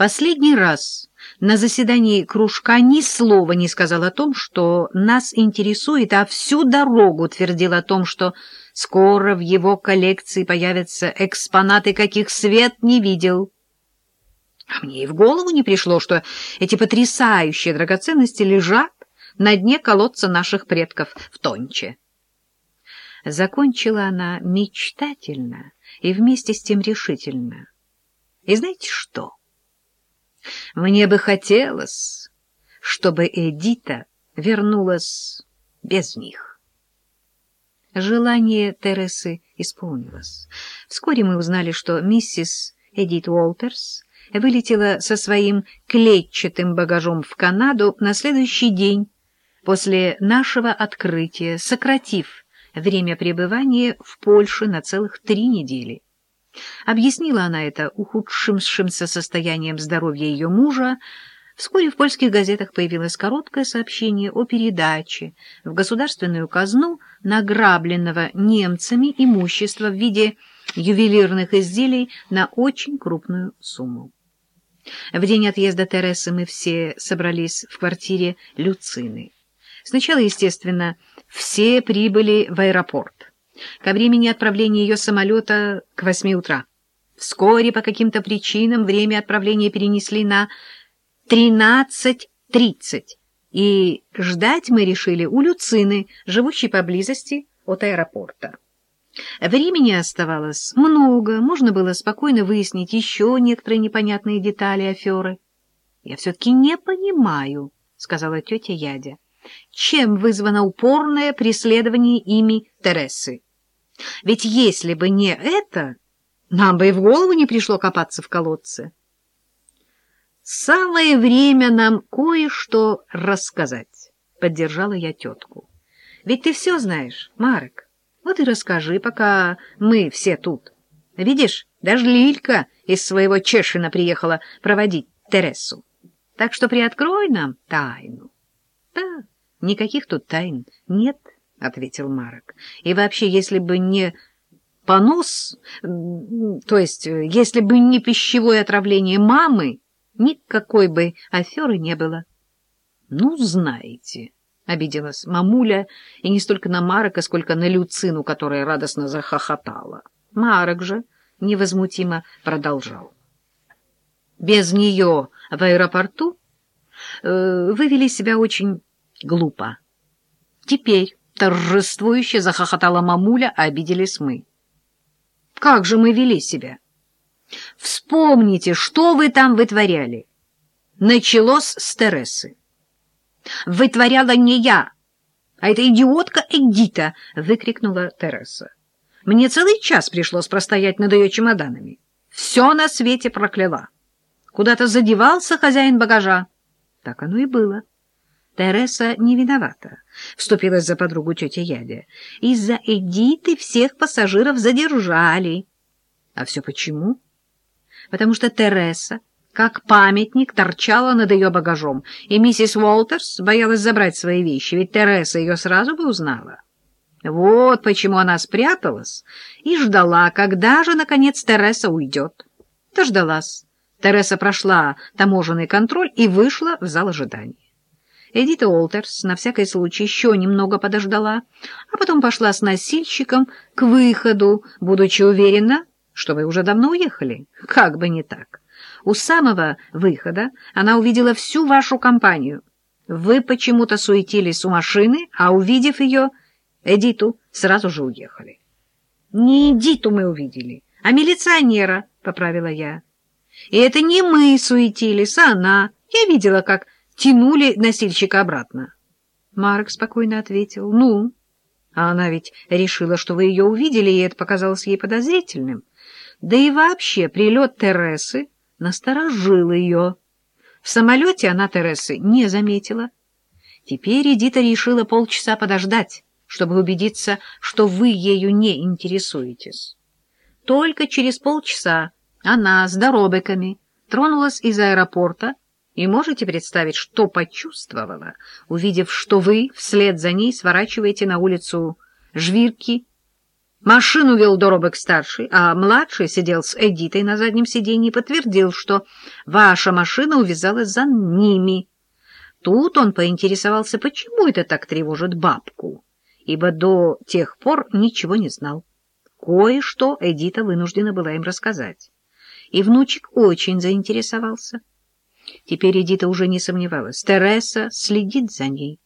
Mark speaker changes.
Speaker 1: Последний раз на заседании кружка ни слова не сказал о том, что нас интересует, а всю дорогу твердил о том, что скоро в его коллекции появятся экспонаты, каких свет не видел. А мне и в голову не пришло, что эти потрясающие драгоценности лежат на дне колодца наших предков в Тонче. Закончила она мечтательно и вместе с тем решительно. И знаете что? Мне бы хотелось, чтобы Эдита вернулась без них. Желание Тересы исполнилось. Вскоре мы узнали, что миссис Эдит Уолтерс вылетела со своим клетчатым багажом в Канаду на следующий день после нашего открытия, сократив время пребывания в Польше на целых три недели. Объяснила она это ухудшившимся состоянием здоровья ее мужа. Вскоре в польских газетах появилось короткое сообщение о передаче в государственную казну награбленного немцами имущества в виде ювелирных изделий на очень крупную сумму. В день отъезда Тересы мы все собрались в квартире Люцины. Сначала, естественно, все прибыли в аэропорт. Ко времени отправления ее самолета к восьми утра. Вскоре по каким-то причинам время отправления перенесли на 13.30, и ждать мы решили у Люцины, живущей поблизости от аэропорта. Времени оставалось много, можно было спокойно выяснить еще некоторые непонятные детали аферы. — Я все-таки не понимаю, — сказала тетя Ядя, — чем вызвано упорное преследование ими Тересы. Ведь если бы не это, нам бы и в голову не пришло копаться в колодце. Самое время нам кое-что рассказать, — поддержала я тетку. Ведь ты все знаешь, Марек. Вот и расскажи, пока мы все тут. Видишь, даже Лилька из своего Чешина приехала проводить Тересу. Так что приоткрой нам тайну. — Да, никаких тут тайн нет, — ответил Марок. — И вообще, если бы не понос, то есть если бы не пищевое отравление мамы, никакой бы аферы не было. — Ну, знаете... — обиделась мамуля, и не столько на Марока, сколько на Люцину, которая радостно захохотала. Марок же невозмутимо продолжал. Без нее в аэропорту э, вывели себя очень глупо. Теперь торжествующе захохотала мамуля, а обиделись мы. Как же мы вели себя? Вспомните, что вы там вытворяли. Началось с Тересы. Вытворяла не я, а эта идиотка Эдита, — выкрикнула Тереса. Мне целый час пришлось простоять над ее чемоданами. Все на свете прокляла. Куда-то задевался хозяин багажа. Так оно и было. Тереса не виновата, — вступилась за подругу тетя Ядя. Из-за Эдиты всех пассажиров задержали. А все почему? Потому что Тереса как памятник торчала над ее багажом, и миссис Уолтерс боялась забрать свои вещи, ведь Тереса ее сразу бы узнала. Вот почему она спряталась и ждала, когда же, наконец, Тереса уйдет. Дождалась. Тереса прошла таможенный контроль и вышла в зал ожидания. Эдита Уолтерс на всякий случай еще немного подождала, а потом пошла с носильщиком к выходу, будучи уверена, что вы уже давно уехали. Как бы не так. У самого выхода она увидела всю вашу компанию. Вы почему-то суетились у машины, а, увидев ее, Эдиту сразу же уехали. — Не Эдиту мы увидели, а милиционера, — поправила я. — И это не мы суетились, а она. Я видела, как тянули носильщика обратно. Марк спокойно ответил. — Ну? А она ведь решила, что вы ее увидели, и это показалось ей подозрительным. Да и вообще прилет Тересы насторожил ее. В самолете она Тересы не заметила. Теперь Эдита решила полчаса подождать, чтобы убедиться, что вы ею не интересуетесь. Только через полчаса она с доробиками тронулась из аэропорта, и можете представить, что почувствовала, увидев, что вы вслед за ней сворачиваете на улицу Жвирки Машину вел Доробек-старший, а младший сидел с Эдитой на заднем сиденье и подтвердил, что ваша машина увязалась за ними. Тут он поинтересовался, почему это так тревожит бабку, ибо до тех пор ничего не знал. Кое-что Эдита вынуждена была им рассказать. И внучек очень заинтересовался. Теперь Эдита уже не сомневалась. Тереса следит за ней.